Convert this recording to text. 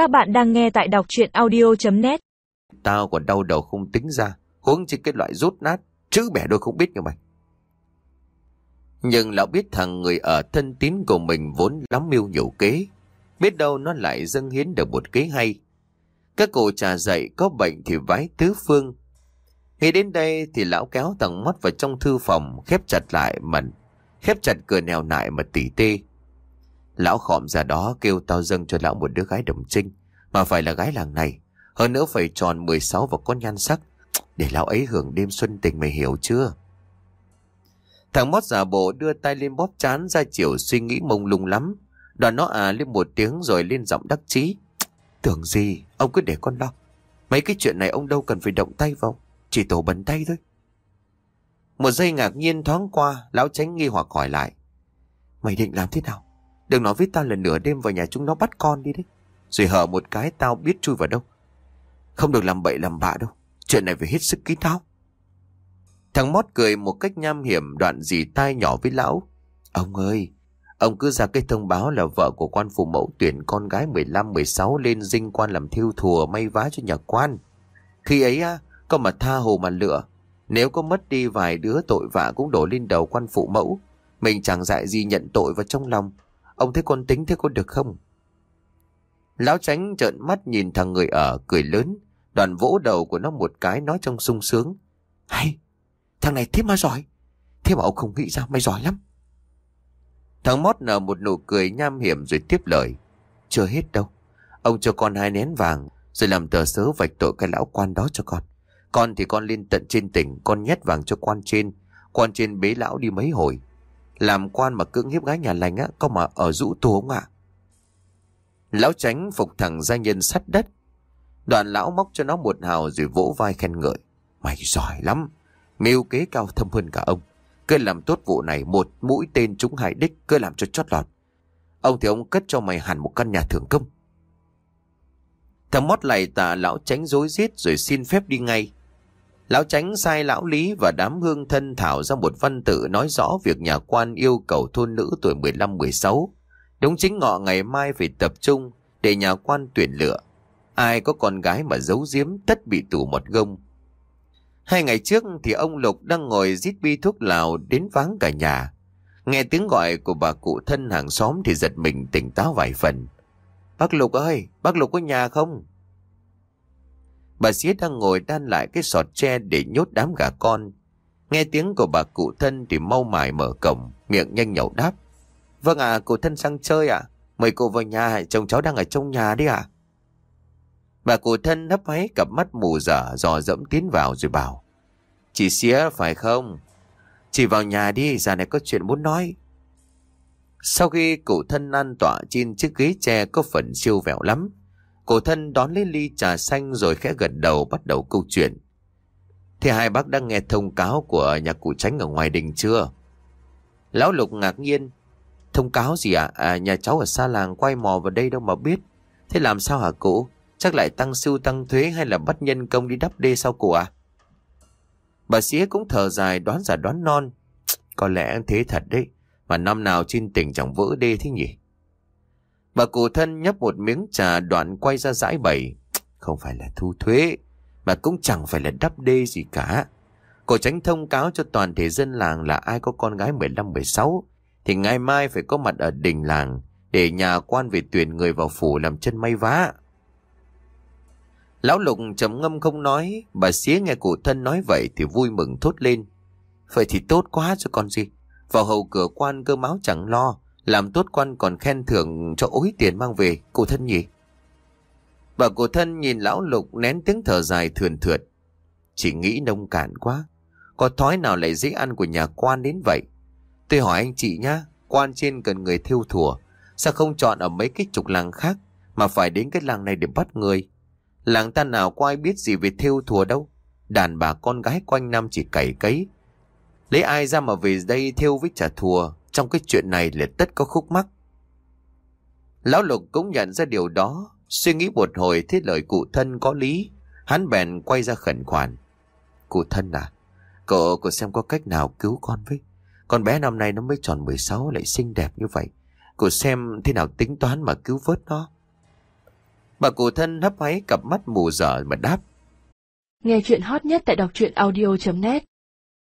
Các bạn đang nghe tại đọc chuyện audio.net Tao còn đau đầu không tính ra, Huống trên cái loại rút nát Chữ bẻ đôi không biết như mày. Nhưng lão biết thằng người ở thân tín của mình vốn lắm mưu nhiều kế, Biết đâu nó lại dâng hiến được một kế hay. Các cụ trà dậy có bệnh thì vái tứ phương. Khi đến đây thì lão kéo thằng mắt vào trong thư phòng, Khép chặt lại mà Khép chặt cửa nèo nại mà tỉ tê. Lão khòm ra đó kêu tao dâng cho lão một đứa gái đồng trinh. Mà phải là gái làng này. Hơn nữa phải tròn 16 và có nhan sắc. Để lão ấy hưởng đêm xuân tình mày hiểu chưa? Thằng mót giả bộ đưa tay lên bóp chán ra chiều suy nghĩ mông lung lắm. Đoàn nó à lên một tiếng rồi lên giọng đắc chí. Tưởng gì? Ông cứ để con lo. Mấy cái chuyện này ông đâu cần phải động tay vào. Chỉ tổ bẩn tay thôi. Một giây ngạc nhiên thoáng qua, Lão tránh nghi hoặc hỏi lại. Mày định làm thế nào? Đừng nói với tao là nửa đêm vào nhà chúng nó bắt con đi đấy Rồi hở một cái tao biết chui vào đâu Không được làm bậy làm bạ đâu Chuyện này phải hết sức kín đáo Thằng mót cười một cách nham hiểm đoạn dì tai nhỏ với lão Ông ơi Ông cứ ra cái thông báo là vợ của quan phụ mẫu tuyển con gái 15-16 lên dinh quan làm thiêu thùa may vá cho nhà quan. Khi ấy á, có mà tha hồ mà lựa. Nếu có mất đi vài đứa tội vạ cũng đổ lên đầu quan phụ mẫu. Mình chẳng dại gì nhận tội vào trong lòng. Ông thấy con tính thế có được không? Lão tránh trợn mắt nhìn thằng người ở cười lớn. Đoàn vỗ đầu của nó một cái nói trong sung sướng. Hay, thằng này thế mà giỏi. Thế mà ông không nghĩ ra mày giỏi lắm. Thằng mót nở một nụ cười nham hiểm rồi tiếp lời. Chưa hết đâu. Ông cho con hai nén vàng rồi làm tờ sớ vạch tội cái lão quan đó cho con. Con thì con lên tận trên tỉnh, con nhét vàng cho quan trên. Quan trên bế lão đi mấy hồi. Làm quan mà cưỡng hiếp gái nhà lành á, có mà ở rũ tù không ạ? Lão tránh phục thẳng gia nhân sắt đất. Đoàn lão móc cho nó một hào rồi vỗ vai khen ngợi. Mày giỏi lắm, mưu kế cao thâm hơn cả ông. Cứ làm tốt vụ này một mũi tên trúng hại đích, cứ làm cho chót lọt. Ông thì ông cất cho mày hẳn một căn nhà thưởng công. Thằng mót lại tạ lão tránh dối giết rồi xin phép đi ngay. Lão tránh sai lão lý và đám hương thân thảo ra một văn tự nói rõ việc nhà quan yêu cầu thôn nữ tuổi 15-16. Đúng chính ngọ ngày mai phải tập trung để nhà quan tuyển lựa. Ai có con gái mà giấu giếm tất bị tù một gông. Hai ngày trước thì ông Lục đang ngồi rít bi thuốc lào đến vắng cả nhà. Nghe tiếng gọi của bà cụ thân hàng xóm thì giật mình tỉnh táo vài phần. Bác Lục ơi, bác Lục có nhà không? Bà xía đang ngồi đan lại cái sọt tre để nhốt đám gà con. Nghe tiếng của bà cụ thân thì mau mải mở cổng, miệng nhanh nhậu đáp. Vâng ạ, cụ thân sang chơi ạ. Mời cô vào nhà, chồng cháu đang ở trong nhà đấy ạ. Bà cụ thân hấp máy cặp mắt mù dở dò dẫm tiến vào rồi bảo. Chị xía phải không? Chị vào nhà đi, già này có chuyện muốn nói. Sau khi cụ thân an tọa trên chiếc ghế tre có phần siêu vẹo lắm, cổ thân đón lấy ly trà xanh rồi khẽ gật đầu bắt đầu câu chuyện. Thì hai bác đã nghe thông cáo của nhà cụ tránh ở ngoài đình chưa? Lão Lục ngạc nhiên. Thông cáo gì ạ? À? à, nhà cháu ở xa làng quay mò vào đây đâu mà biết. Thế làm sao hả cụ? Chắc lại tăng sưu tăng thuế hay là bắt nhân công đi đắp đê sao cụ à? Bà xía cũng thở dài đoán giả đoán non. Có lẽ thế thật đấy. Mà năm nào trên tỉnh chẳng vỡ đê thế nhỉ? Bà cụ thân nhấp một miếng trà đoạn quay ra giải bày. Không phải là thu thuế. Mà cũng chẳng phải là đắp đê gì cả. Cô tránh thông cáo cho toàn thể dân làng là ai có con gái 15-16 thì ngày mai phải có mặt ở đình làng để nhà quan về tuyển người vào phủ làm chân may vá. Lão Lục trầm ngâm không nói, bà xía nghe cụ thân nói vậy thì vui mừng thốt lên. Vậy thì tốt quá cho con gì. Vào hầu cửa quan cơ máu chẳng lo, làm tốt quan còn khen thưởng cho ối tiền mang về, cô thân nhỉ? Bà cô thân nhìn lão Lục nén tiếng thở dài thườn thượt. Chỉ nghĩ nông cạn quá, có thói nào lại dễ ăn của nhà quan đến vậy? Tôi hỏi anh chị nhá, quan trên cần người thiêu thùa, sao không chọn ở mấy cái trục làng khác mà phải đến cái làng này để bắt người? Làng ta nào có ai biết gì về thiêu thùa đâu. Đàn bà con gái quanh năm chỉ cày cấy. Lấy ai ra mà về đây thiêu với trả thùa. Trong cái chuyện này là tất có khúc mắc. Lão Lục cũng nhận ra điều đó. Suy nghĩ một hồi thiết lời cụ thân có lý. Hắn bèn quay ra khẩn khoản. Cụ thân à, cậu, cậu xem có cách nào cứu con với. Con bé năm nay nó mới tròn 16 lại xinh đẹp như vậy. Cô xem thế nào tính toán mà cứu vớt nó. Bà cụ thân hấp háy cặp mắt mù dở mà đáp. Nghe chuyện hot nhất tại đọc truyện audio.net